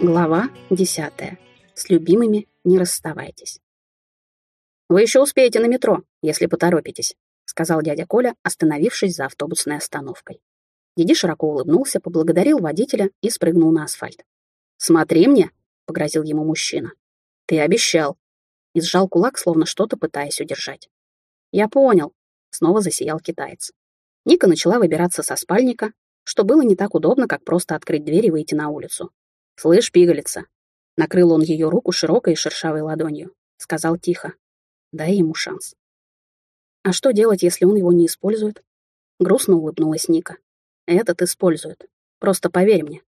Глава десятая. С любимыми не расставайтесь. «Вы еще успеете на метро, если поторопитесь», сказал дядя Коля, остановившись за автобусной остановкой. Диди широко улыбнулся, поблагодарил водителя и спрыгнул на асфальт. «Смотри мне», — погрозил ему мужчина. «Ты обещал». И сжал кулак, словно что-то пытаясь удержать. «Я понял», — снова засиял китаец. Ника начала выбираться со спальника, что было не так удобно, как просто открыть дверь и выйти на улицу. «Слышь, пигалица!» Накрыл он ее руку широкой и шершавой ладонью. Сказал тихо. Дай ему шанс. А что делать, если он его не использует? Грустно улыбнулась Ника. Этот использует. Просто поверь мне.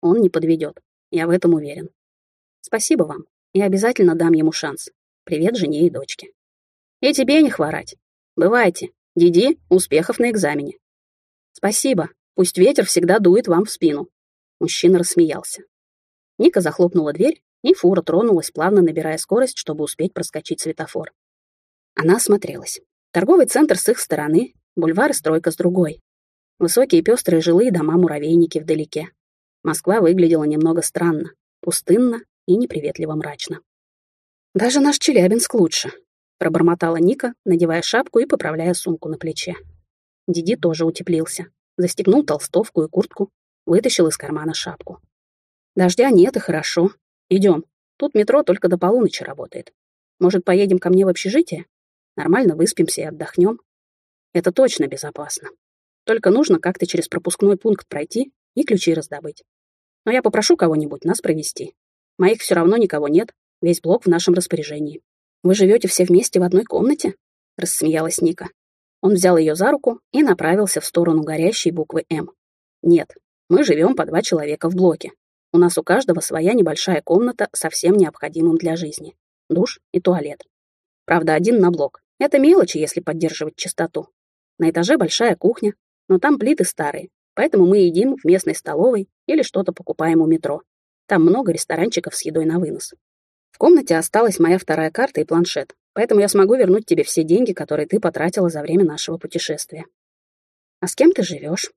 Он не подведет. Я в этом уверен. Спасибо вам. Я обязательно дам ему шанс. Привет жене и дочке. И тебе не хворать. Бывайте. Диди, успехов на экзамене. Спасибо. Пусть ветер всегда дует вам в спину. Мужчина рассмеялся. Ника захлопнула дверь, и фура тронулась, плавно набирая скорость, чтобы успеть проскочить светофор. Она осмотрелась. Торговый центр с их стороны, бульвар и стройка с другой. Высокие пестрые жилые дома-муравейники вдалеке. Москва выглядела немного странно, пустынно и неприветливо мрачно. «Даже наш Челябинск лучше», — пробормотала Ника, надевая шапку и поправляя сумку на плече. Диди тоже утеплился. Застегнул толстовку и куртку, вытащил из кармана шапку. Дождя нет, и хорошо. Идем. Тут метро только до полуночи работает. Может, поедем ко мне в общежитие? Нормально выспимся и отдохнем. Это точно безопасно. Только нужно как-то через пропускной пункт пройти и ключи раздобыть. Но я попрошу кого-нибудь нас провести. Моих все равно никого нет, весь блок в нашем распоряжении. Вы живете все вместе в одной комнате? Рассмеялась Ника. Он взял ее за руку и направился в сторону горящей буквы «М». Нет, мы живем по два человека в блоке. У нас у каждого своя небольшая комната со всем необходимым для жизни. Душ и туалет. Правда, один на блок. Это мелочи, если поддерживать чистоту. На этаже большая кухня, но там плиты старые, поэтому мы едим в местной столовой или что-то покупаем у метро. Там много ресторанчиков с едой на вынос. В комнате осталась моя вторая карта и планшет, поэтому я смогу вернуть тебе все деньги, которые ты потратила за время нашего путешествия. А с кем ты живешь?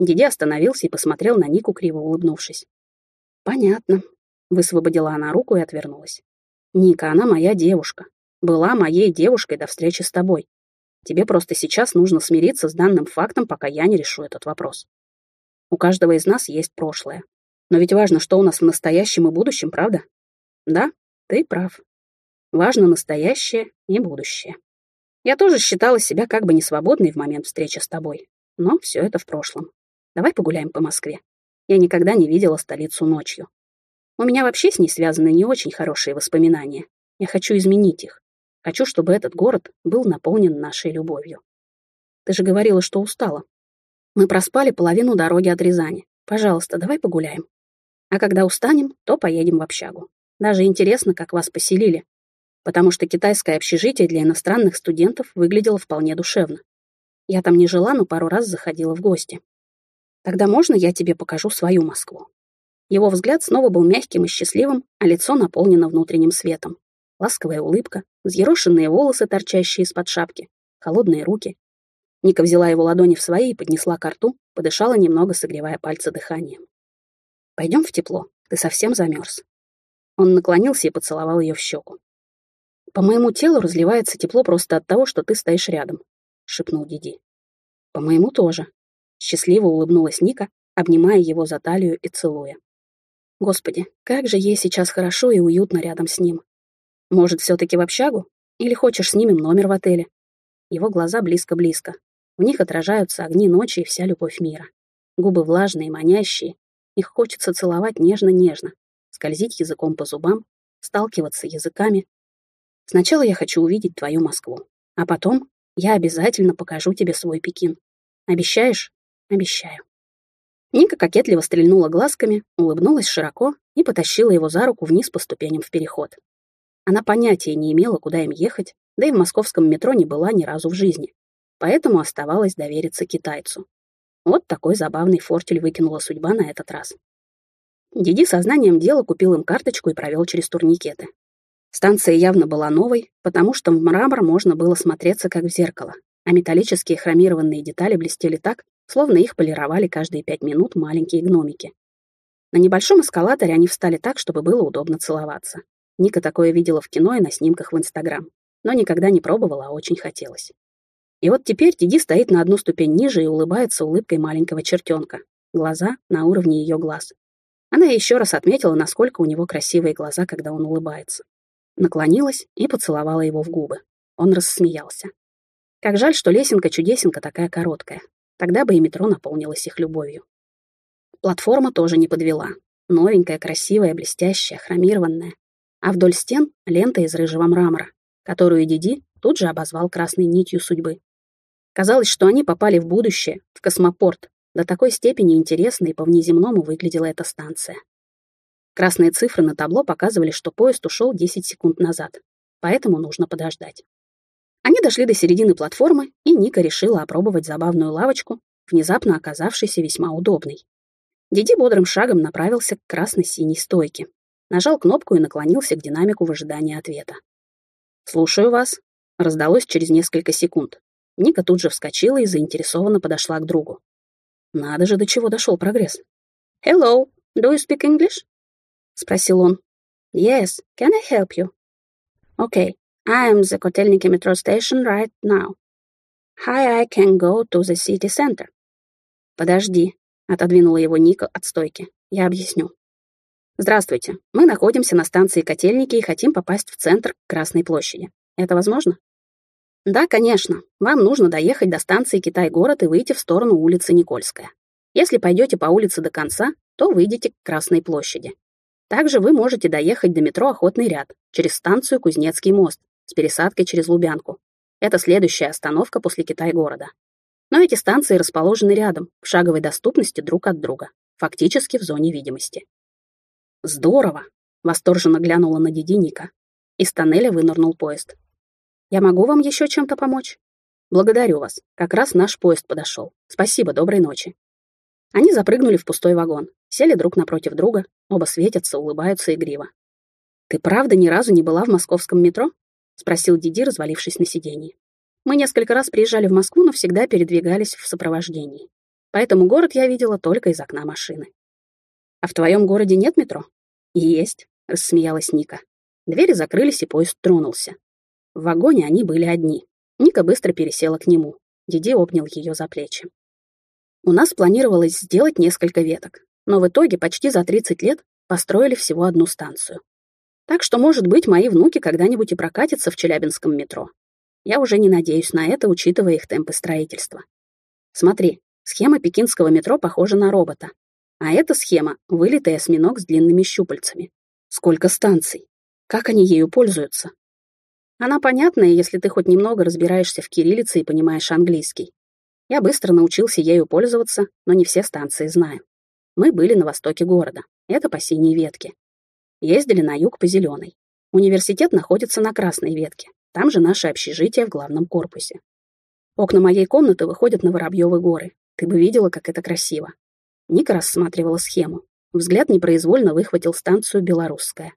Диди остановился и посмотрел на Нику, криво улыбнувшись. «Понятно», — высвободила она руку и отвернулась. «Ника, она моя девушка. Была моей девушкой до встречи с тобой. Тебе просто сейчас нужно смириться с данным фактом, пока я не решу этот вопрос. У каждого из нас есть прошлое. Но ведь важно, что у нас в настоящем и будущем, правда? Да, ты прав. Важно настоящее и будущее. Я тоже считала себя как бы несвободной в момент встречи с тобой. Но все это в прошлом. Давай погуляем по Москве. Я никогда не видела столицу ночью. У меня вообще с ней связаны не очень хорошие воспоминания. Я хочу изменить их. Хочу, чтобы этот город был наполнен нашей любовью. Ты же говорила, что устала. Мы проспали половину дороги от Рязани. Пожалуйста, давай погуляем. А когда устанем, то поедем в общагу. Даже интересно, как вас поселили. Потому что китайское общежитие для иностранных студентов выглядело вполне душевно. Я там не жила, но пару раз заходила в гости. Тогда можно я тебе покажу свою Москву?» Его взгляд снова был мягким и счастливым, а лицо наполнено внутренним светом. Ласковая улыбка, взъерошенные волосы, торчащие из-под шапки, холодные руки. Ника взяла его ладони в свои и поднесла к рту, подышала немного, согревая пальцы дыханием. «Пойдем в тепло, ты совсем замерз». Он наклонился и поцеловал ее в щеку. «По моему телу разливается тепло просто от того, что ты стоишь рядом», — шепнул Диди. «По моему тоже», Счастливо улыбнулась Ника, обнимая его за талию и целуя. Господи, как же ей сейчас хорошо и уютно рядом с ним. Может, все-таки в общагу? Или хочешь снимем номер в отеле? Его глаза близко-близко. В них отражаются огни ночи и вся любовь мира. Губы влажные, манящие. Их хочется целовать нежно-нежно, скользить языком по зубам, сталкиваться языками. Сначала я хочу увидеть твою Москву, а потом я обязательно покажу тебе свой Пекин. Обещаешь? Обещаю. Ника кокетливо стрельнула глазками, улыбнулась широко и потащила его за руку вниз по ступеням в переход. Она понятия не имела, куда им ехать, да и в московском метро не была ни разу в жизни. Поэтому оставалось довериться китайцу. Вот такой забавный фортель выкинула судьба на этот раз. Диди сознанием дела купил им карточку и провел через турникеты. Станция явно была новой, потому что в мрамор можно было смотреться как в зеркало. а металлические хромированные детали блестели так, словно их полировали каждые пять минут маленькие гномики. На небольшом эскалаторе они встали так, чтобы было удобно целоваться. Ника такое видела в кино и на снимках в Инстаграм, но никогда не пробовала, а очень хотелось. И вот теперь Диди стоит на одну ступень ниже и улыбается улыбкой маленького чертенка. Глаза на уровне ее глаз. Она еще раз отметила, насколько у него красивые глаза, когда он улыбается. Наклонилась и поцеловала его в губы. Он рассмеялся. Как жаль, что лесенка-чудесенка такая короткая. Тогда бы и метро наполнилось их любовью. Платформа тоже не подвела. Новенькая, красивая, блестящая, хромированная. А вдоль стен — лента из рыжего мрамора, которую Диди тут же обозвал красной нитью судьбы. Казалось, что они попали в будущее, в космопорт. До такой степени интересно и по-внеземному выглядела эта станция. Красные цифры на табло показывали, что поезд ушел 10 секунд назад, поэтому нужно подождать. Они дошли до середины платформы, и Ника решила опробовать забавную лавочку, внезапно оказавшейся весьма удобной. Диди бодрым шагом направился к красно-синей стойке, нажал кнопку и наклонился к динамику в ожидании ответа. «Слушаю вас», — раздалось через несколько секунд. Ника тут же вскочила и заинтересованно подошла к другу. Надо же, до чего дошел прогресс. «Hello, do you speak English?» — спросил он. «Yes, can I help you?» «Okay, I am the Kotelniki metro station right now. Hi, I can go to the city center». «Подожди», — отодвинула его Ника от стойки. «Я объясню». «Здравствуйте. Мы находимся на станции Котельники и хотим попасть в центр Красной площади. Это возможно?» «Да, конечно. Вам нужно доехать до станции Китай-город и выйти в сторону улицы Никольская. Если пойдете по улице до конца, то выйдете к Красной площади. Также вы можете доехать до метро Охотный ряд через станцию Кузнецкий мост с пересадкой через Лубянку. Это следующая остановка после Китай-города. Но эти станции расположены рядом, в шаговой доступности друг от друга, фактически в зоне видимости. «Здорово!» — восторженно глянула на Диди Ника. Из тоннеля вынырнул поезд. «Я могу вам еще чем-то помочь?» «Благодарю вас. Как раз наш поезд подошел. Спасибо, доброй ночи». Они запрыгнули в пустой вагон, сели друг напротив друга, оба светятся, улыбаются игриво. «Ты правда ни разу не была в московском метро?» — спросил Диди, развалившись на сиденье. «Мы несколько раз приезжали в Москву, но всегда передвигались в сопровождении. Поэтому город я видела только из окна машины». «А в твоем городе нет метро?» «Есть», — рассмеялась Ника. Двери закрылись, и поезд тронулся. В вагоне они были одни. Ника быстро пересела к нему. Диди обнял ее за плечи. У нас планировалось сделать несколько веток, но в итоге почти за 30 лет построили всего одну станцию. Так что, может быть, мои внуки когда-нибудь и прокатятся в Челябинском метро. Я уже не надеюсь на это, учитывая их темпы строительства. Смотри, схема пекинского метро похожа на робота, а эта схема — вылитый осьминог с длинными щупальцами. Сколько станций? Как они ею пользуются? Она понятная, если ты хоть немного разбираешься в кириллице и понимаешь английский. Я быстро научился ею пользоваться, но не все станции знаю. Мы были на востоке города, это по синей ветке. Ездили на юг по зеленой. Университет находится на красной ветке, там же наше общежитие в главном корпусе. Окна моей комнаты выходят на Воробьевы горы. Ты бы видела, как это красиво. Ника рассматривала схему. Взгляд непроизвольно выхватил станцию «Белорусская».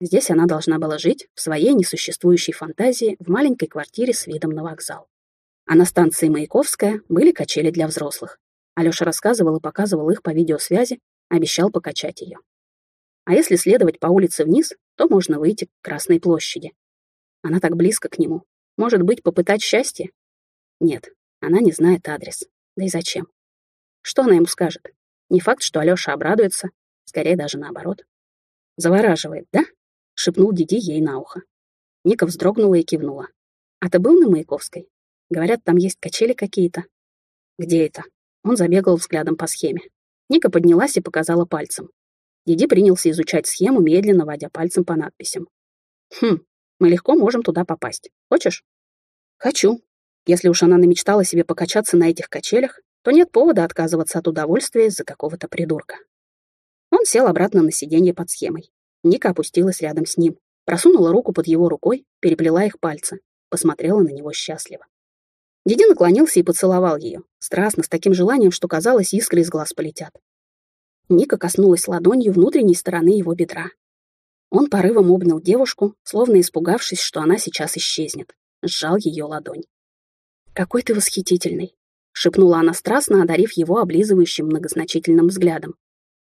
Здесь она должна была жить в своей несуществующей фантазии в маленькой квартире с видом на вокзал. А на станции Маяковская были качели для взрослых. Алёша рассказывал и показывал их по видеосвязи, обещал покачать ее. А если следовать по улице вниз, то можно выйти к Красной площади. Она так близко к нему. Может быть, попытать счастье? Нет, она не знает адрес. Да и зачем? Что она ему скажет? Не факт, что Алёша обрадуется, скорее даже наоборот. Завораживает, да? Шепнул Диди ей на ухо. Ника вздрогнула и кивнула. А ты был на Маяковской? Говорят, там есть качели какие-то. Где это? Он забегал взглядом по схеме. Ника поднялась и показала пальцем. Диди принялся изучать схему, медленно водя пальцем по надписям. «Хм, мы легко можем туда попасть. Хочешь?» «Хочу. Если уж она намечтала себе покачаться на этих качелях, то нет повода отказываться от удовольствия из-за какого-то придурка. Он сел обратно на сиденье под схемой. Ника опустилась рядом с ним, просунула руку под его рукой, переплела их пальцы, посмотрела на него счастливо. Диди наклонился и поцеловал ее, страстно, с таким желанием, что, казалось, искры из глаз полетят. Ника коснулась ладонью внутренней стороны его бедра. Он порывом обнял девушку, словно испугавшись, что она сейчас исчезнет. Сжал ее ладонь. какой ты восхитительный!» — шепнула она страстно, одарив его облизывающим многозначительным взглядом.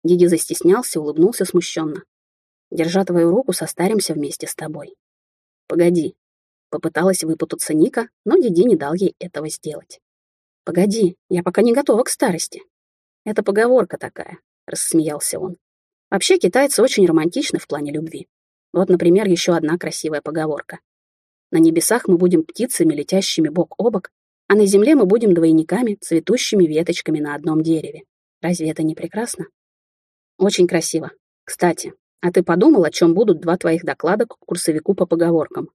Диди застеснялся, улыбнулся смущенно. «Держа твою руку, состаримся вместе с тобой». «Погоди». Попыталась выпутаться Ника, но Диди не дал ей этого сделать. «Погоди, я пока не готова к старости». «Это поговорка такая», — рассмеялся он. «Вообще китайцы очень романтичны в плане любви. Вот, например, еще одна красивая поговорка. На небесах мы будем птицами, летящими бок о бок, а на земле мы будем двойниками, цветущими веточками на одном дереве. Разве это не прекрасно? Очень красиво. Кстати, а ты подумал, о чем будут два твоих доклада к курсовику по поговоркам?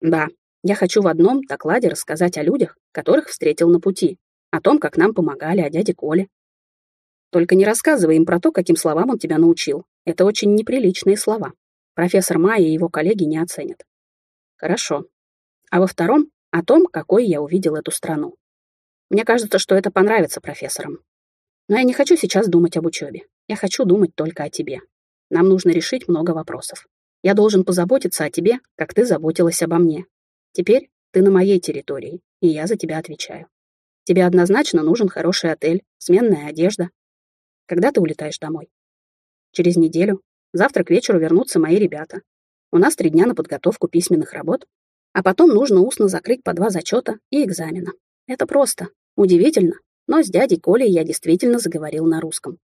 Да, я хочу в одном докладе рассказать о людях, которых встретил на пути, о том, как нам помогали, о дяде Коле. Только не рассказывай им про то, каким словам он тебя научил. Это очень неприличные слова. Профессор Майя и его коллеги не оценят. Хорошо. А во втором — о том, какой я увидел эту страну. Мне кажется, что это понравится профессорам. Но я не хочу сейчас думать об учебе. Я хочу думать только о тебе. Нам нужно решить много вопросов. Я должен позаботиться о тебе, как ты заботилась обо мне. Теперь ты на моей территории, и я за тебя отвечаю. Тебе однозначно нужен хороший отель, сменная одежда. Когда ты улетаешь домой? Через неделю. Завтра к вечеру вернутся мои ребята. У нас три дня на подготовку письменных работ, а потом нужно устно закрыть по два зачета и экзамена. Это просто. Удивительно, но с дядей Колей я действительно заговорил на русском.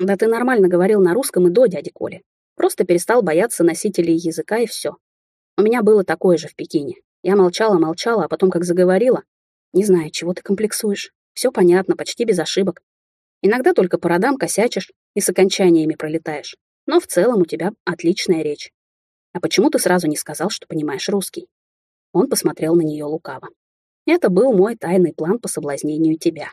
Да ты нормально говорил на русском и до дяди Коли. Просто перестал бояться носителей языка и все. У меня было такое же в Пекине. Я молчала-молчала, а потом как заговорила. Не знаю, чего ты комплексуешь. Все понятно, почти без ошибок. Иногда только по родам косячишь и с окончаниями пролетаешь. Но в целом у тебя отличная речь. А почему ты сразу не сказал, что понимаешь русский? Он посмотрел на нее лукаво. Это был мой тайный план по соблазнению тебя.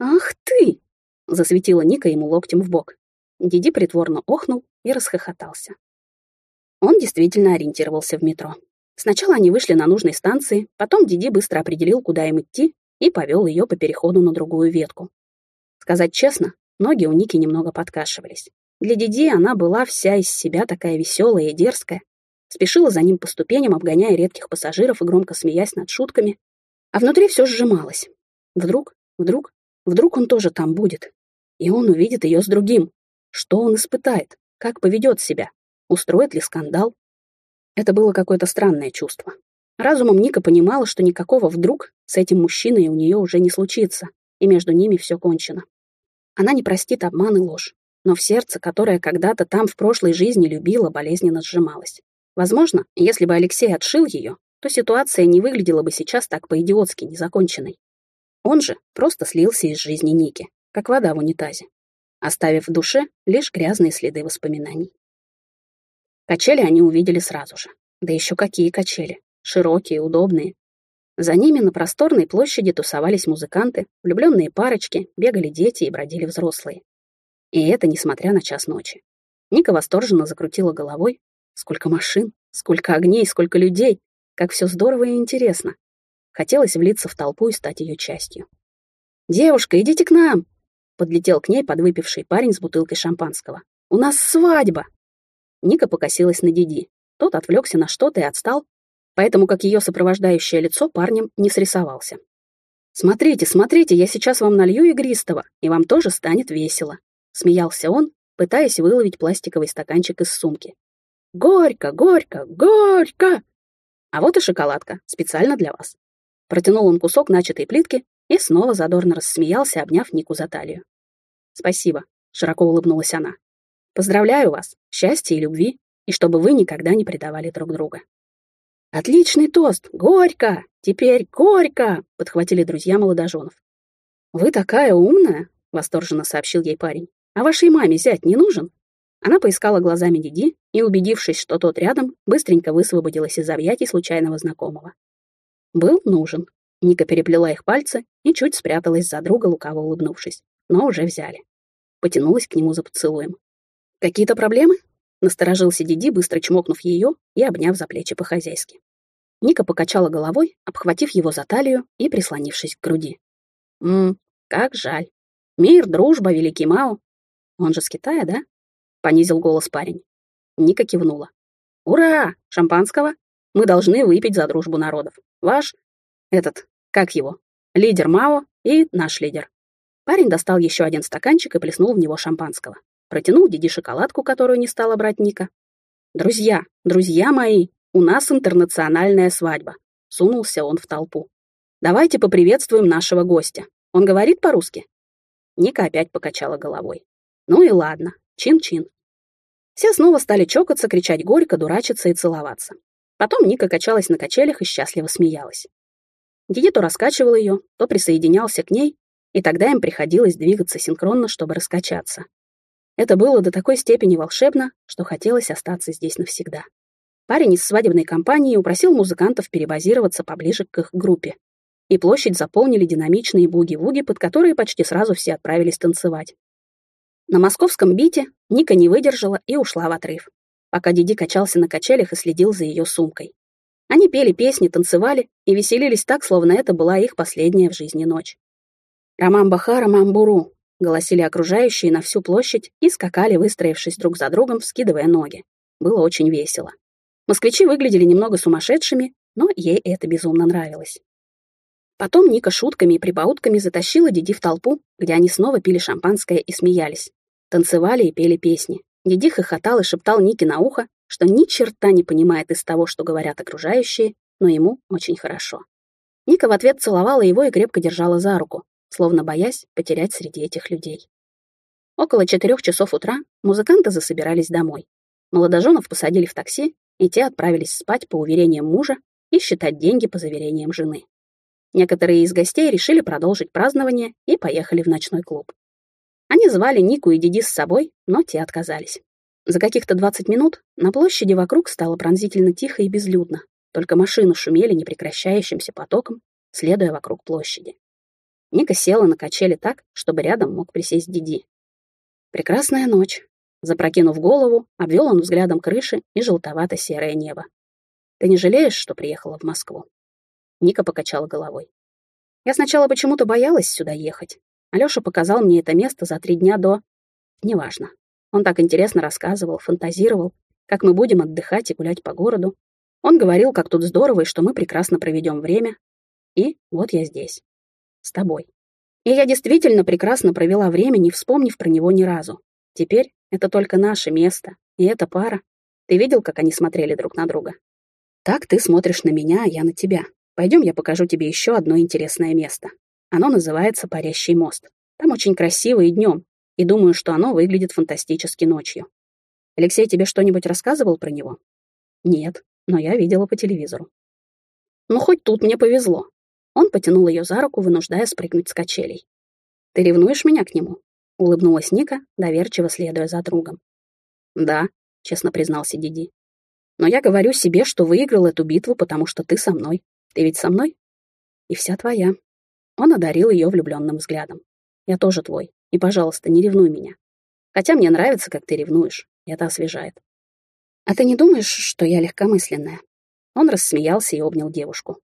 Ах ты! Засветила Ника ему локтем в бок. Диди притворно охнул и расхохотался. Он действительно ориентировался в метро. Сначала они вышли на нужной станции, потом Диди быстро определил, куда им идти, и повел ее по переходу на другую ветку. Сказать честно, ноги у Ники немного подкашивались. Для Диди она была вся из себя такая веселая и дерзкая, спешила за ним по ступеням, обгоняя редких пассажиров и громко смеясь над шутками, а внутри все сжималось. Вдруг, вдруг, вдруг он тоже там будет, и он увидит ее с другим. Что он испытает? Как поведет себя? Устроит ли скандал? Это было какое-то странное чувство. Разумом Ника понимала, что никакого вдруг с этим мужчиной у нее уже не случится, и между ними все кончено. Она не простит обман и ложь, но в сердце, которое когда-то там в прошлой жизни любила, болезненно сжималось. Возможно, если бы Алексей отшил ее, то ситуация не выглядела бы сейчас так по-идиотски незаконченной. Он же просто слился из жизни Ники, как вода в унитазе, оставив в душе лишь грязные следы воспоминаний. Качели они увидели сразу же. Да еще какие качели. Широкие, удобные. За ними на просторной площади тусовались музыканты, влюбленные парочки, бегали дети и бродили взрослые. И это несмотря на час ночи. Ника восторженно закрутила головой, Сколько машин, сколько огней, сколько людей. Как все здорово и интересно. Хотелось влиться в толпу и стать ее частью. «Девушка, идите к нам!» Подлетел к ней подвыпивший парень с бутылкой шампанского. «У нас свадьба!» Ника покосилась на Диди. Тот отвлекся на что-то и отстал, поэтому как ее сопровождающее лицо парнем не срисовался. «Смотрите, смотрите, я сейчас вам налью игристого, и вам тоже станет весело», — смеялся он, пытаясь выловить пластиковый стаканчик из сумки. Горько, горько, горько! А вот и шоколадка, специально для вас. Протянул он кусок начатой плитки и снова задорно рассмеялся, обняв Нику за талию. Спасибо, широко улыбнулась она. Поздравляю вас, счастья и любви, и чтобы вы никогда не предавали друг друга. Отличный тост, горько! Теперь горько! Подхватили друзья молодоженов. Вы такая умная, восторженно сообщил ей парень. А вашей маме зять не нужен? Она поискала глазами Диди и, убедившись, что тот рядом, быстренько высвободилась из объятий случайного знакомого. Был нужен. Ника переплела их пальцы и чуть спряталась за друга, лукаво улыбнувшись. Но уже взяли. Потянулась к нему за поцелуем. «Какие-то проблемы?» Насторожился Диди, быстро чмокнув ее и обняв за плечи по-хозяйски. Ника покачала головой, обхватив его за талию и прислонившись к груди. «Ммм, как жаль. Мир, дружба, великий Мао. Он же с Китая, да?» — понизил голос парень. Ника кивнула. «Ура! Шампанского? Мы должны выпить за дружбу народов. Ваш... этот... Как его? Лидер Мао и наш лидер. Парень достал еще один стаканчик и плеснул в него шампанского. Протянул Диди шоколадку, которую не стала брать Ника. «Друзья, друзья мои, у нас интернациональная свадьба», — сунулся он в толпу. «Давайте поприветствуем нашего гостя. Он говорит по-русски?» Ника опять покачала головой. «Ну и ладно, чин-чин». Все снова стали чокаться, кричать горько, дурачиться и целоваться. Потом Ника качалась на качелях и счастливо смеялась. Диди то раскачивал ее, то присоединялся к ней, и тогда им приходилось двигаться синхронно, чтобы раскачаться. Это было до такой степени волшебно, что хотелось остаться здесь навсегда. Парень из свадебной компании упросил музыкантов перебазироваться поближе к их группе. И площадь заполнили динамичные буги-вуги, под которые почти сразу все отправились танцевать. На московском бите Ника не выдержала и ушла в отрыв, пока Диди качался на качелях и следил за ее сумкой. Они пели песни, танцевали и веселились так, словно это была их последняя в жизни ночь. «Рамам-баха, рамам-буру», — голосили окружающие на всю площадь и скакали, выстроившись друг за другом, вскидывая ноги. Было очень весело. Москвичи выглядели немного сумасшедшими, но ей это безумно нравилось. Потом Ника шутками и прибаутками затащила Диди в толпу, где они снова пили шампанское и смеялись. Танцевали и пели песни. Диди хохотал и шептал Нике на ухо, что ни черта не понимает из того, что говорят окружающие, но ему очень хорошо. Ника в ответ целовала его и крепко держала за руку, словно боясь потерять среди этих людей. Около четырех часов утра музыканты засобирались домой. Молодоженов посадили в такси, и те отправились спать по уверениям мужа и считать деньги по заверениям жены. Некоторые из гостей решили продолжить празднование и поехали в ночной клуб. Они звали Нику и Диди с собой, но те отказались. За каких-то 20 минут на площади вокруг стало пронзительно тихо и безлюдно, только машины шумели непрекращающимся потоком, следуя вокруг площади. Ника села на качели так, чтобы рядом мог присесть Диди. Прекрасная ночь. Запрокинув голову, обвел он взглядом крыши и желтовато-серое небо. Ты не жалеешь, что приехала в Москву? Ника покачала головой. Я сначала почему-то боялась сюда ехать. Алёша показал мне это место за три дня до... Неважно. Он так интересно рассказывал, фантазировал, как мы будем отдыхать и гулять по городу. Он говорил, как тут здорово и что мы прекрасно проведем время. И вот я здесь с тобой. И я действительно прекрасно провела время, не вспомнив про него ни разу. Теперь это только наше место, и эта пара. Ты видел, как они смотрели друг на друга? Так ты смотришь на меня, а я на тебя. Пойдем, я покажу тебе еще одно интересное место. Оно называется Парящий мост. Там очень красиво и днем, и думаю, что оно выглядит фантастически ночью. Алексей тебе что-нибудь рассказывал про него? Нет, но я видела по телевизору. Ну, хоть тут мне повезло. Он потянул ее за руку, вынуждая спрыгнуть с качелей. «Ты ревнуешь меня к нему?» — улыбнулась Ника, доверчиво следуя за другом. «Да», — честно признался Диди. «Но я говорю себе, что выиграл эту битву, потому что ты со мной. Ты ведь со мной?» «И вся твоя». Он одарил ее влюбленным взглядом. «Я тоже твой. И, пожалуйста, не ревнуй меня. Хотя мне нравится, как ты ревнуешь. Это освежает». «А ты не думаешь, что я легкомысленная?» Он рассмеялся и обнял девушку.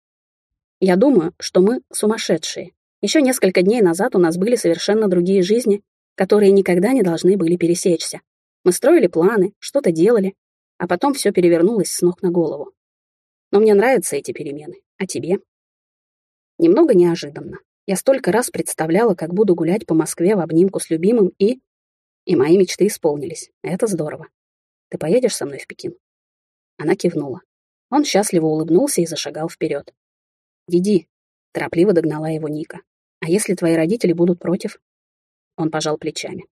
Я думаю, что мы сумасшедшие. Еще несколько дней назад у нас были совершенно другие жизни, которые никогда не должны были пересечься. Мы строили планы, что-то делали, а потом все перевернулось с ног на голову. Но мне нравятся эти перемены. А тебе? Немного неожиданно. Я столько раз представляла, как буду гулять по Москве в обнимку с любимым, и... И мои мечты исполнились. Это здорово. Ты поедешь со мной в Пекин?» Она кивнула. Он счастливо улыбнулся и зашагал вперед. «Диди», — торопливо догнала его Ника. «А если твои родители будут против?» Он пожал плечами.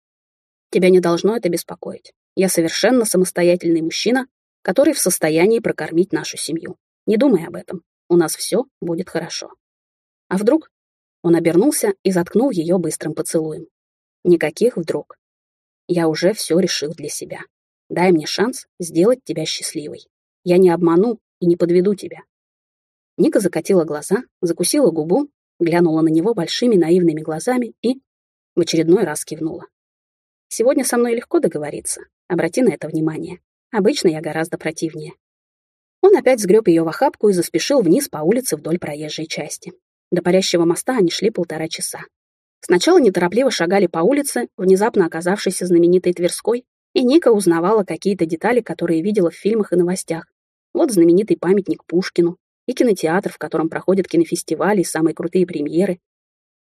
«Тебя не должно это беспокоить. Я совершенно самостоятельный мужчина, который в состоянии прокормить нашу семью. Не думай об этом. У нас все будет хорошо». А вдруг? Он обернулся и заткнул ее быстрым поцелуем. Никаких вдруг. Я уже все решил для себя. Дай мне шанс сделать тебя счастливой. Я не обману и не подведу тебя. Ника закатила глаза, закусила губу, глянула на него большими наивными глазами и в очередной раз кивнула. «Сегодня со мной легко договориться. Обрати на это внимание. Обычно я гораздо противнее». Он опять сгреб ее в охапку и заспешил вниз по улице вдоль проезжей части. До парящего моста они шли полтора часа. Сначала неторопливо шагали по улице, внезапно оказавшейся знаменитой Тверской, и Ника узнавала какие-то детали, которые видела в фильмах и новостях. Вот знаменитый памятник Пушкину, и кинотеатр, в котором проходят кинофестивали и самые крутые премьеры.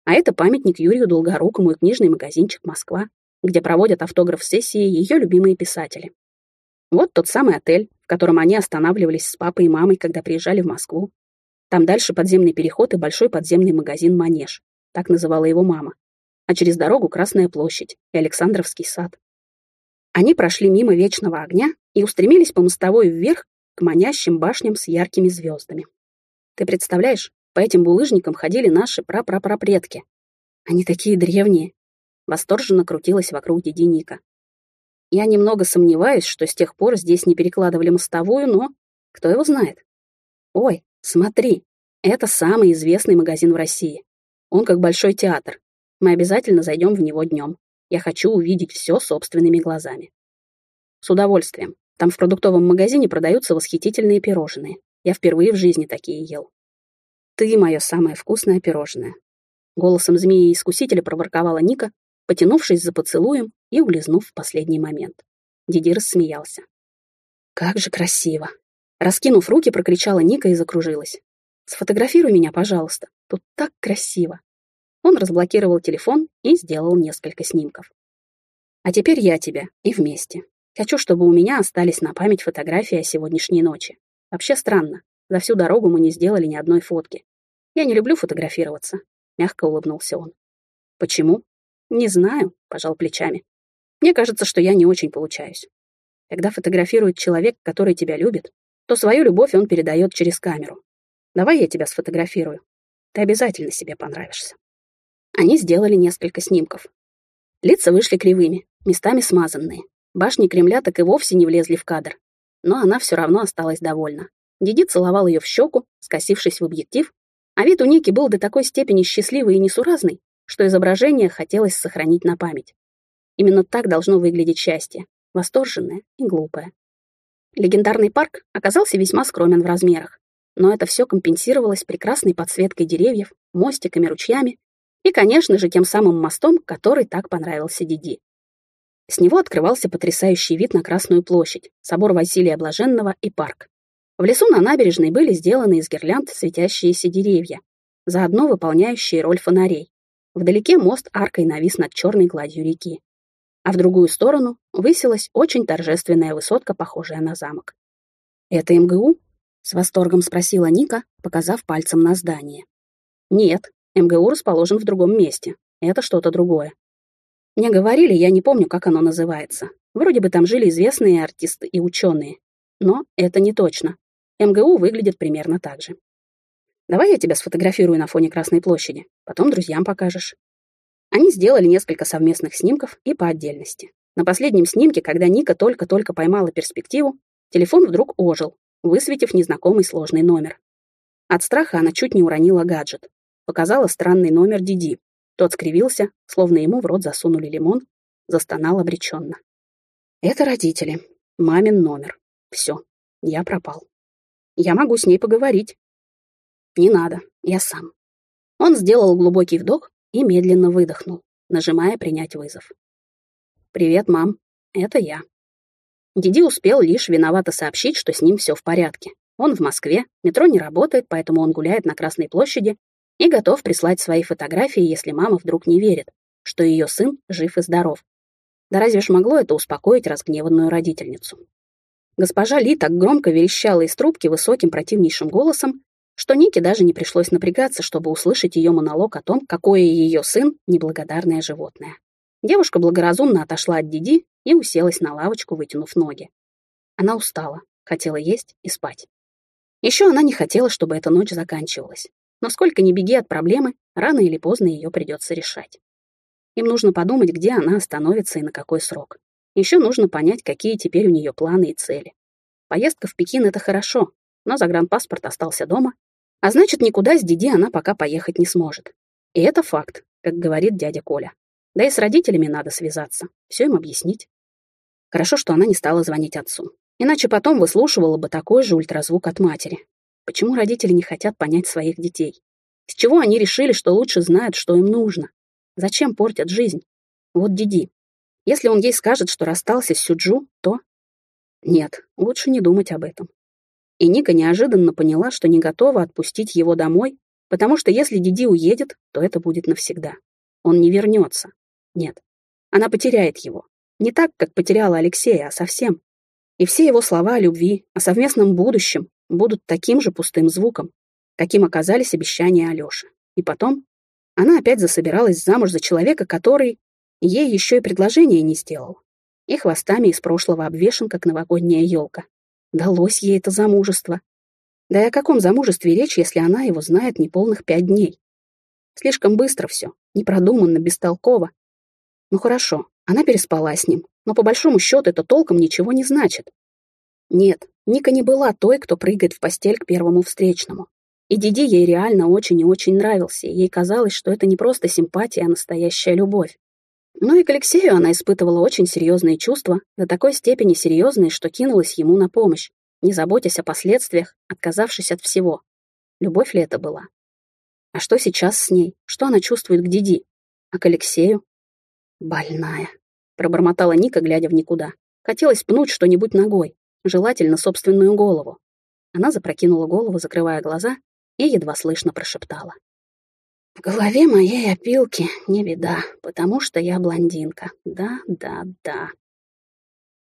А это памятник Юрию Долгорукому и книжный магазинчик «Москва», где проводят автограф-сессии ее любимые писатели. Вот тот самый отель, в котором они останавливались с папой и мамой, когда приезжали в Москву. Там дальше подземный переход и большой подземный магазин «Манеж», так называла его мама. А через дорогу Красная площадь и Александровский сад. Они прошли мимо вечного огня и устремились по мостовой вверх к манящим башням с яркими звездами. Ты представляешь, по этим булыжникам ходили наши прапрапрапредки. Они такие древние. Восторженно крутилась вокруг деди Ника. Я немного сомневаюсь, что с тех пор здесь не перекладывали мостовую, но кто его знает? Ой, смотри, это самый известный магазин в России. Он как большой театр. Мы обязательно зайдем в него днем. Я хочу увидеть все собственными глазами. С удовольствием. Там в продуктовом магазине продаются восхитительные пирожные. Я впервые в жизни такие ел. Ты мое самое вкусное пирожное. Голосом змеи-искусителя проворковала Ника, потянувшись за поцелуем и улизнув в последний момент. Диди рассмеялся. «Как же красиво!» Раскинув руки, прокричала Ника и закружилась. «Сфотографируй меня, пожалуйста. Тут так красиво!» Он разблокировал телефон и сделал несколько снимков. «А теперь я тебя, и вместе. Хочу, чтобы у меня остались на память фотографии о сегодняшней ночи. Вообще странно. За всю дорогу мы не сделали ни одной фотки. Я не люблю фотографироваться. Мягко улыбнулся он. Почему? Не знаю, пожал плечами. Мне кажется, что я не очень получаюсь. Когда фотографирует человек, который тебя любит, то свою любовь он передает через камеру. Давай я тебя сфотографирую. Ты обязательно себе понравишься. Они сделали несколько снимков. Лица вышли кривыми, местами смазанные. Башни Кремля так и вовсе не влезли в кадр. Но она все равно осталась довольна. Диди целовал ее в щеку, скосившись в объектив, а вид у Ники был до такой степени счастливый и несуразный, что изображение хотелось сохранить на память. Именно так должно выглядеть счастье, восторженное и глупое. Легендарный парк оказался весьма скромен в размерах, но это все компенсировалось прекрасной подсветкой деревьев, мостиками, ручьями и, конечно же, тем самым мостом, который так понравился Диди. С него открывался потрясающий вид на Красную площадь, собор Василия Блаженного и парк. В лесу на набережной были сделаны из гирлянд светящиеся деревья, заодно выполняющие роль фонарей. Вдалеке мост аркой навис над черной гладью реки. А в другую сторону высилась очень торжественная высотка, похожая на замок. «Это МГУ?» — с восторгом спросила Ника, показав пальцем на здание. «Нет, МГУ расположен в другом месте. Это что-то другое. Мне говорили, я не помню, как оно называется. Вроде бы там жили известные артисты и ученые. Но это не точно. МГУ выглядит примерно так же. Давай я тебя сфотографирую на фоне Красной площади, потом друзьям покажешь. Они сделали несколько совместных снимков и по отдельности. На последнем снимке, когда Ника только-только поймала перспективу, телефон вдруг ожил, высветив незнакомый сложный номер. От страха она чуть не уронила гаджет. Показала странный номер Диди, тот скривился, словно ему в рот засунули лимон, застонал обреченно. Это родители. Мамин номер. Все, я пропал. Я могу с ней поговорить. Не надо, я сам. Он сделал глубокий вдох и медленно выдохнул, нажимая принять вызов. «Привет, мам. Это я». Диди успел лишь виновато сообщить, что с ним все в порядке. Он в Москве, метро не работает, поэтому он гуляет на Красной площади и готов прислать свои фотографии, если мама вдруг не верит, что ее сын жив и здоров. Да разве ж могло это успокоить разгневанную родительницу? Госпожа Ли так громко верещала из трубки высоким противнейшим голосом, что Нике даже не пришлось напрягаться, чтобы услышать ее монолог о том, какое ее сын — неблагодарное животное. Девушка благоразумно отошла от Диди и уселась на лавочку, вытянув ноги. Она устала, хотела есть и спать. Еще она не хотела, чтобы эта ночь заканчивалась. Но сколько ни беги от проблемы, рано или поздно ее придется решать. Им нужно подумать, где она остановится и на какой срок. Еще нужно понять, какие теперь у нее планы и цели. Поездка в Пекин — это хорошо, но загранпаспорт остался дома, а значит, никуда с Диди она пока поехать не сможет. И это факт, как говорит дядя Коля. Да и с родителями надо связаться, все им объяснить. Хорошо, что она не стала звонить отцу. Иначе потом выслушивала бы такой же ультразвук от матери, Почему родители не хотят понять своих детей? С чего они решили, что лучше знают, что им нужно? Зачем портят жизнь? Вот Диди. Если он ей скажет, что расстался с Сюджу, то... Нет, лучше не думать об этом. И Ника неожиданно поняла, что не готова отпустить его домой, потому что если Диди уедет, то это будет навсегда. Он не вернется. Нет, она потеряет его. Не так, как потеряла Алексея, а совсем. И все его слова о любви, о совместном будущем будут таким же пустым звуком, каким оказались обещания Алёши. И потом она опять засобиралась замуж за человека, который ей еще и предложение не сделал. И хвостами из прошлого обвешан, как новогодняя елка. Далось ей это замужество. Да и о каком замужестве речь, если она его знает неполных пять дней? Слишком быстро все, непродуманно, бестолково. Ну хорошо, она переспала с ним, но по большому счету это толком ничего не значит. Нет, Ника не была той, кто прыгает в постель к первому встречному. И Диди ей реально очень и очень нравился, и ей казалось, что это не просто симпатия, а настоящая любовь. Но и к Алексею она испытывала очень серьезные чувства, до такой степени серьезные, что кинулась ему на помощь, не заботясь о последствиях, отказавшись от всего. Любовь ли это была? А что сейчас с ней? Что она чувствует к Диди? А к Алексею? Больная. Пробормотала Ника, глядя в никуда. Хотелось пнуть что-нибудь ногой, желательно собственную голову. Она запрокинула голову, закрывая глаза, и едва слышно прошептала. «В голове моей опилки не беда, потому что я блондинка. Да, да, да».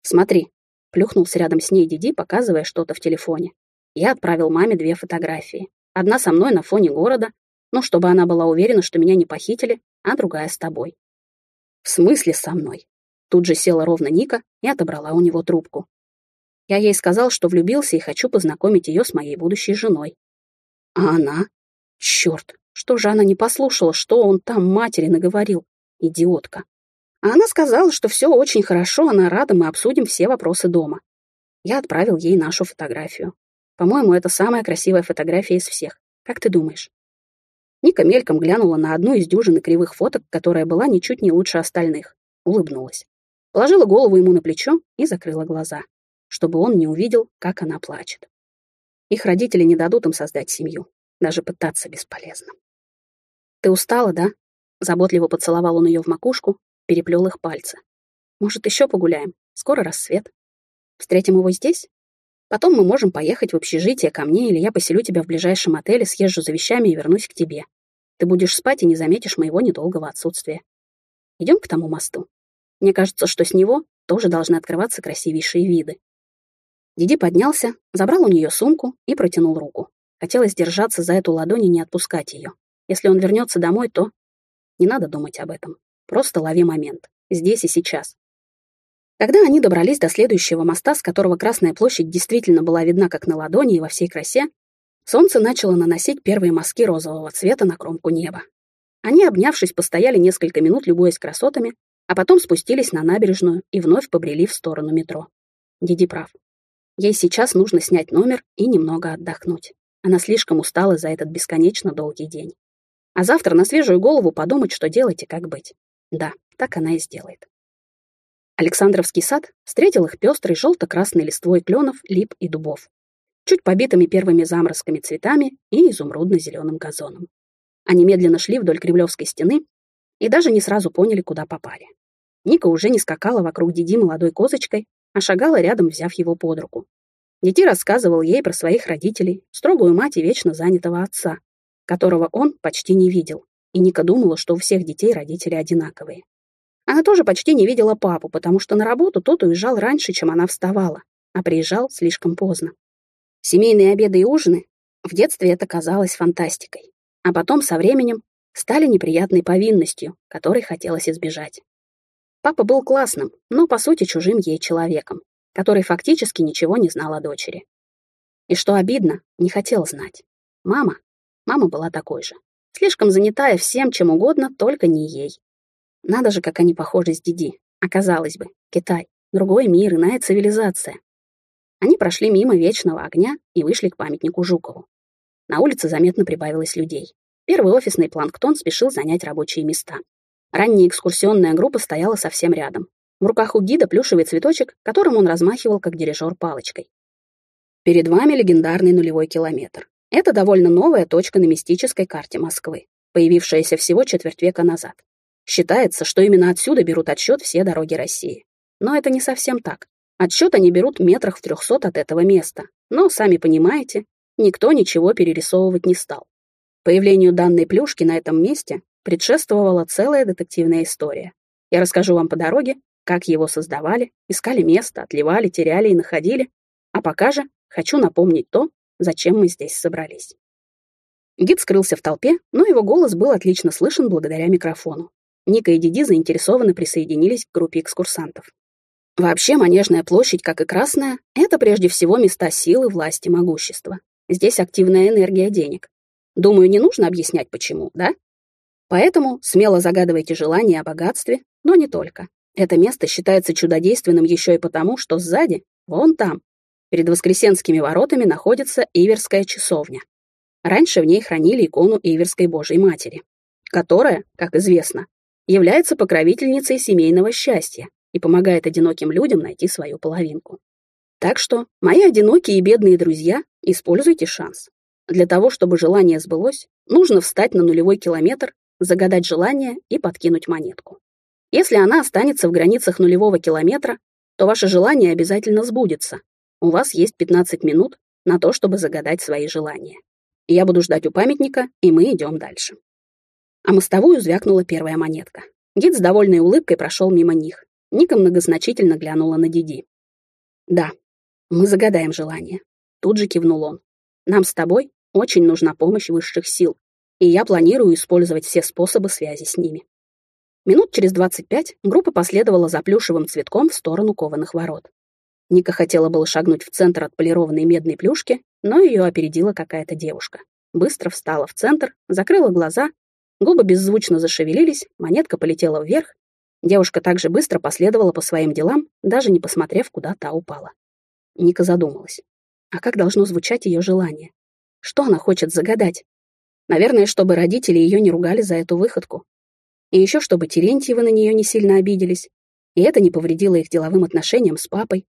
«Смотри», — плюхнулся рядом с ней Диди, показывая что-то в телефоне. Я отправил маме две фотографии. Одна со мной на фоне города, ну, чтобы она была уверена, что меня не похитили, а другая с тобой. «В смысле со мной?» Тут же села ровно Ника и отобрала у него трубку. Я ей сказал, что влюбился и хочу познакомить ее с моей будущей женой. А она? Черт, что же она не послушала, что он там матери наговорил? Идиотка. А она сказала, что все очень хорошо, она рада, мы обсудим все вопросы дома. Я отправил ей нашу фотографию. По-моему, это самая красивая фотография из всех. Как ты думаешь? Ника мельком глянула на одну из дюжины кривых фоток, которая была ничуть не лучше остальных. Улыбнулась. Положила голову ему на плечо и закрыла глаза, чтобы он не увидел, как она плачет. Их родители не дадут им создать семью. Даже пытаться бесполезно. «Ты устала, да?» Заботливо поцеловал он ее в макушку, переплел их пальцы. «Может, еще погуляем? Скоро рассвет. Встретим его здесь? Потом мы можем поехать в общежитие ко мне, или я поселю тебя в ближайшем отеле, съезжу за вещами и вернусь к тебе. Ты будешь спать и не заметишь моего недолгого отсутствия. Идем к тому мосту. Мне кажется, что с него тоже должны открываться красивейшие виды. Диди поднялся, забрал у нее сумку и протянул руку. Хотелось держаться за эту ладонь и не отпускать ее. Если он вернется домой, то... Не надо думать об этом. Просто лови момент. Здесь и сейчас. Когда они добрались до следующего моста, с которого Красная площадь действительно была видна как на ладони и во всей красе, солнце начало наносить первые мазки розового цвета на кромку неба. Они, обнявшись, постояли несколько минут, любуясь красотами, а потом спустились на набережную и вновь побрели в сторону метро. Диди прав. Ей сейчас нужно снять номер и немного отдохнуть. Она слишком устала за этот бесконечно долгий день. А завтра на свежую голову подумать, что делать и как быть. Да, так она и сделает. Александровский сад встретил их пестрой желто-красной листвой кленов, лип и дубов, чуть побитыми первыми заморозками цветами и изумрудно-зеленым газоном. Они медленно шли вдоль Кремлевской стены и даже не сразу поняли, куда попали. Ника уже не скакала вокруг Диди молодой козочкой, а шагала рядом, взяв его под руку. Дети рассказывал ей про своих родителей, строгую мать и вечно занятого отца, которого он почти не видел, и Ника думала, что у всех детей родители одинаковые. Она тоже почти не видела папу, потому что на работу тот уезжал раньше, чем она вставала, а приезжал слишком поздно. Семейные обеды и ужины в детстве это казалось фантастикой, а потом со временем стали неприятной повинностью, которой хотелось избежать. Папа был классным, но, по сути, чужим ей человеком, который фактически ничего не знал о дочери. И что обидно, не хотел знать. Мама, мама была такой же. Слишком занятая всем, чем угодно, только не ей. Надо же, как они похожи с Диди. Оказалось бы, Китай, другой мир, иная цивилизация. Они прошли мимо вечного огня и вышли к памятнику Жукову. На улице заметно прибавилось людей. Первый офисный планктон спешил занять рабочие места. Ранняя экскурсионная группа стояла совсем рядом. В руках у гида плюшевый цветочек, которым он размахивал, как дирижер палочкой. Перед вами легендарный нулевой километр. Это довольно новая точка на мистической карте Москвы, появившаяся всего четверть века назад. Считается, что именно отсюда берут отсчет все дороги России. Но это не совсем так. Отсчет они берут метрах в трехсот от этого места, но, сами понимаете, никто ничего перерисовывать не стал. Появлению данной плюшки на этом месте предшествовала целая детективная история. Я расскажу вам по дороге, как его создавали, искали место, отливали, теряли и находили, а пока же хочу напомнить то, зачем мы здесь собрались. Гид скрылся в толпе, но его голос был отлично слышен благодаря микрофону. Ника и Диди заинтересованно присоединились к группе экскурсантов. Вообще, Манежная площадь, как и Красная, это прежде всего места силы, власти, могущества. Здесь активная энергия денег. Думаю, не нужно объяснять, почему, да? Поэтому смело загадывайте желания о богатстве, но не только. Это место считается чудодейственным еще и потому, что сзади, вон там, перед Воскресенскими воротами находится Иверская часовня. Раньше в ней хранили икону Иверской Божьей Матери, которая, как известно, является покровительницей семейного счастья и помогает одиноким людям найти свою половинку. Так что, мои одинокие и бедные друзья, используйте шанс. Для того, чтобы желание сбылось, нужно встать на нулевой километр, загадать желание и подкинуть монетку. Если она останется в границах нулевого километра, то ваше желание обязательно сбудется. У вас есть 15 минут на то, чтобы загадать свои желания. Я буду ждать у памятника, и мы идем дальше. А мостовую звякнула первая монетка. Гид с довольной улыбкой прошел мимо них. Ника многозначительно глянула на Диди. «Да, мы загадаем желание», — тут же кивнул он. «Нам с тобой очень нужна помощь высших сил, и я планирую использовать все способы связи с ними». Минут через двадцать пять группа последовала за плюшевым цветком в сторону кованых ворот. Ника хотела было шагнуть в центр отполированной медной плюшки, но ее опередила какая-то девушка. Быстро встала в центр, закрыла глаза Губы беззвучно зашевелились, монетка полетела вверх. Девушка также быстро последовала по своим делам, даже не посмотрев, куда та упала. Ника задумалась. А как должно звучать ее желание? Что она хочет загадать? Наверное, чтобы родители ее не ругали за эту выходку. И еще чтобы Терентьевы на нее не сильно обиделись. И это не повредило их деловым отношениям с папой.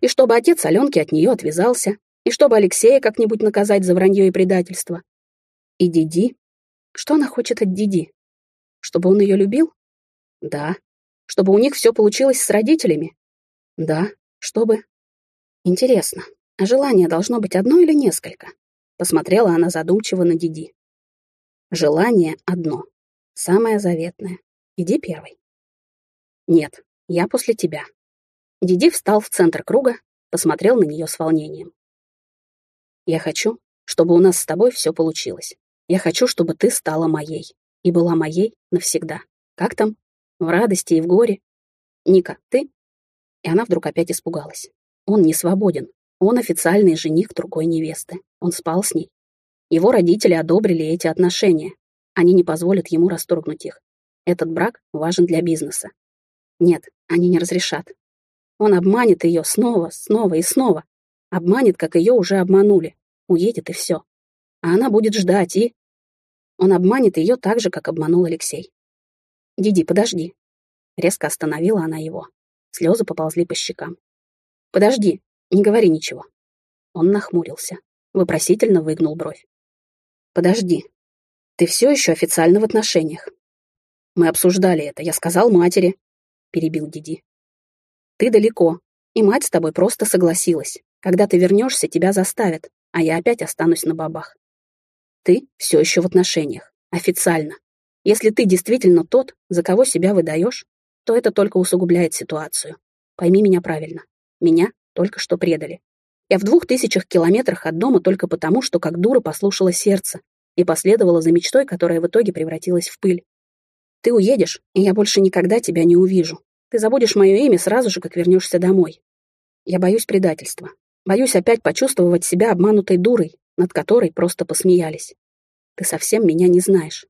И чтобы отец Аленки от нее отвязался. И чтобы Алексея как-нибудь наказать за вранье и предательство. И Диди что она хочет от Диди? Чтобы он ее любил? Да. Чтобы у них все получилось с родителями? Да. Чтобы... Интересно, а желание должно быть одно или несколько? Посмотрела она задумчиво на Диди. Желание одно. Самое заветное. Иди первый. Нет, я после тебя. Диди встал в центр круга, посмотрел на нее с волнением. Я хочу, чтобы у нас с тобой все получилось. Я хочу, чтобы ты стала моей. И была моей навсегда. Как там? В радости и в горе. Ника, ты? И она вдруг опять испугалась. Он не свободен. Он официальный жених другой невесты. Он спал с ней. Его родители одобрили эти отношения. Они не позволят ему расторгнуть их. Этот брак важен для бизнеса. Нет, они не разрешат. Он обманет ее снова, снова и снова. Обманет, как ее уже обманули. Уедет и все а она будет ждать, и... Он обманет ее так же, как обманул Алексей. «Диди, подожди». Резко остановила она его. Слезы поползли по щекам. «Подожди, не говори ничего». Он нахмурился, вопросительно выгнул бровь. «Подожди, ты все еще официально в отношениях. Мы обсуждали это, я сказал матери», — перебил Диди. «Ты далеко, и мать с тобой просто согласилась. Когда ты вернешься, тебя заставят, а я опять останусь на бабах. Ты все еще в отношениях. Официально. Если ты действительно тот, за кого себя выдаешь, то это только усугубляет ситуацию. Пойми меня правильно. Меня только что предали. Я в двух тысячах километрах от дома только потому, что как дура послушала сердце и последовала за мечтой, которая в итоге превратилась в пыль. Ты уедешь, и я больше никогда тебя не увижу. Ты забудешь мое имя сразу же, как вернешься домой. Я боюсь предательства. Боюсь опять почувствовать себя обманутой дурой, над которой просто посмеялись. Ты совсем меня не знаешь.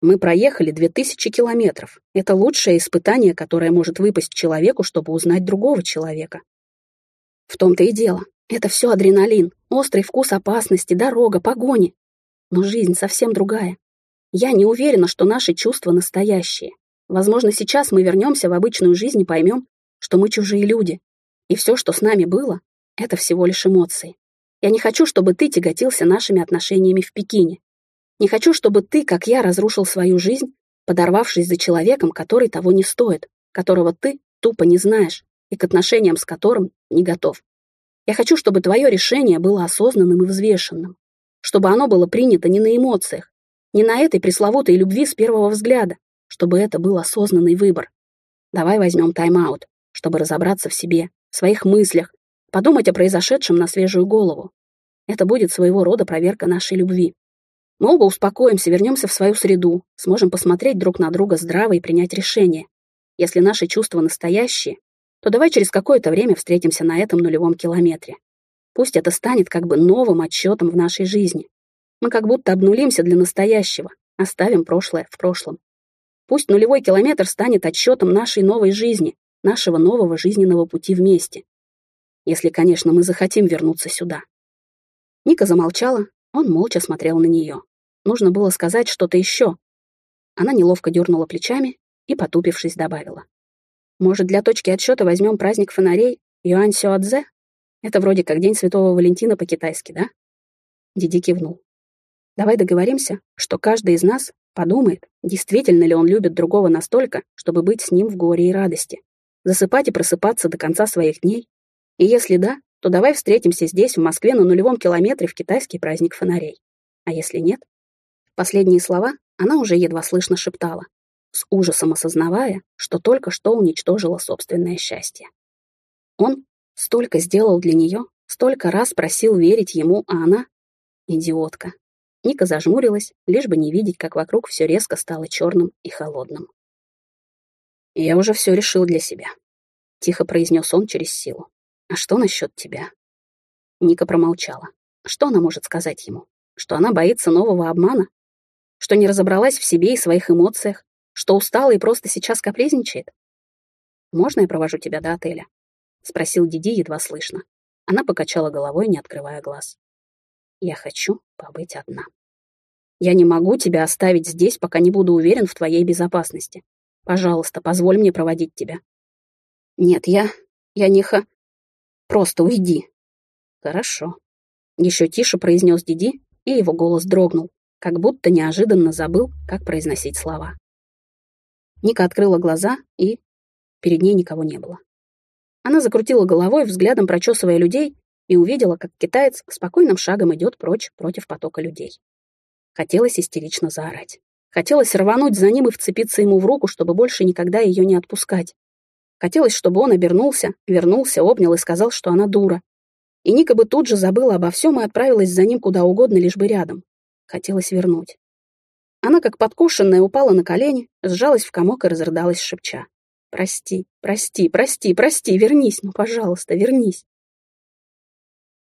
Мы проехали две тысячи километров. Это лучшее испытание, которое может выпасть человеку, чтобы узнать другого человека. В том-то и дело. Это все адреналин, острый вкус опасности, дорога, погони. Но жизнь совсем другая. Я не уверена, что наши чувства настоящие. Возможно, сейчас мы вернемся в обычную жизнь и поймем, что мы чужие люди. И все, что с нами было, это всего лишь эмоции. Я не хочу, чтобы ты тяготился нашими отношениями в Пекине. Не хочу, чтобы ты, как я, разрушил свою жизнь, подорвавшись за человеком, который того не стоит, которого ты тупо не знаешь и к отношениям с которым не готов. Я хочу, чтобы твое решение было осознанным и взвешенным, чтобы оно было принято не на эмоциях, не на этой пресловутой любви с первого взгляда, чтобы это был осознанный выбор. Давай возьмем тайм-аут, чтобы разобраться в себе, в своих мыслях, подумать о произошедшем на свежую голову. Это будет своего рода проверка нашей любви. Мы оба успокоимся, вернемся в свою среду, сможем посмотреть друг на друга здраво и принять решение. Если наши чувства настоящие, то давай через какое-то время встретимся на этом нулевом километре. Пусть это станет как бы новым отчетом в нашей жизни. Мы как будто обнулимся для настоящего, оставим прошлое в прошлом. Пусть нулевой километр станет отчетом нашей новой жизни, нашего нового жизненного пути вместе. Если, конечно, мы захотим вернуться сюда. Ника замолчала, он молча смотрел на нее. Нужно было сказать что-то еще. Она неловко дернула плечами и, потупившись, добавила. «Может, для точки отсчета возьмем праздник фонарей Юань Сюадзе? Это вроде как День Святого Валентина по-китайски, да?» Диди кивнул. «Давай договоримся, что каждый из нас подумает, действительно ли он любит другого настолько, чтобы быть с ним в горе и радости, засыпать и просыпаться до конца своих дней. И если да, то давай встретимся здесь, в Москве, на нулевом километре в китайский праздник фонарей. А если нет? Последние слова она уже едва слышно шептала, с ужасом осознавая, что только что уничтожила собственное счастье. Он столько сделал для нее, столько раз просил верить ему, а она — идиотка. Ника зажмурилась, лишь бы не видеть, как вокруг все резко стало черным и холодным. «Я уже все решил для себя», — тихо произнес он через силу. «А что насчет тебя?» Ника промолчала. Что она может сказать ему? Что она боится нового обмана? Что не разобралась в себе и своих эмоциях? Что устала и просто сейчас капризничает? «Можно я провожу тебя до отеля?» — спросил Диди едва слышно. Она покачала головой, не открывая глаз. «Я хочу побыть одна. Я не могу тебя оставить здесь, пока не буду уверен в твоей безопасности. Пожалуйста, позволь мне проводить тебя». «Нет, я... я не ха...» Просто уйди». «Хорошо», — еще тише произнес Диди, и его голос дрогнул, как будто неожиданно забыл, как произносить слова. Ника открыла глаза, и перед ней никого не было. Она закрутила головой, взглядом прочесывая людей, и увидела, как китаец спокойным шагом идет прочь против потока людей. Хотелось истерично заорать. Хотелось рвануть за ним и вцепиться ему в руку, чтобы больше никогда ее не отпускать. Хотелось, чтобы он обернулся, вернулся, обнял и сказал, что она дура. И Ника бы тут же забыла обо всем и отправилась за ним куда угодно, лишь бы рядом. Хотелось вернуть. Она, как подкушенная, упала на колени, сжалась в комок и разрыдалась, шепча. «Прости, прости, прости, прости, вернись, ну, пожалуйста, вернись».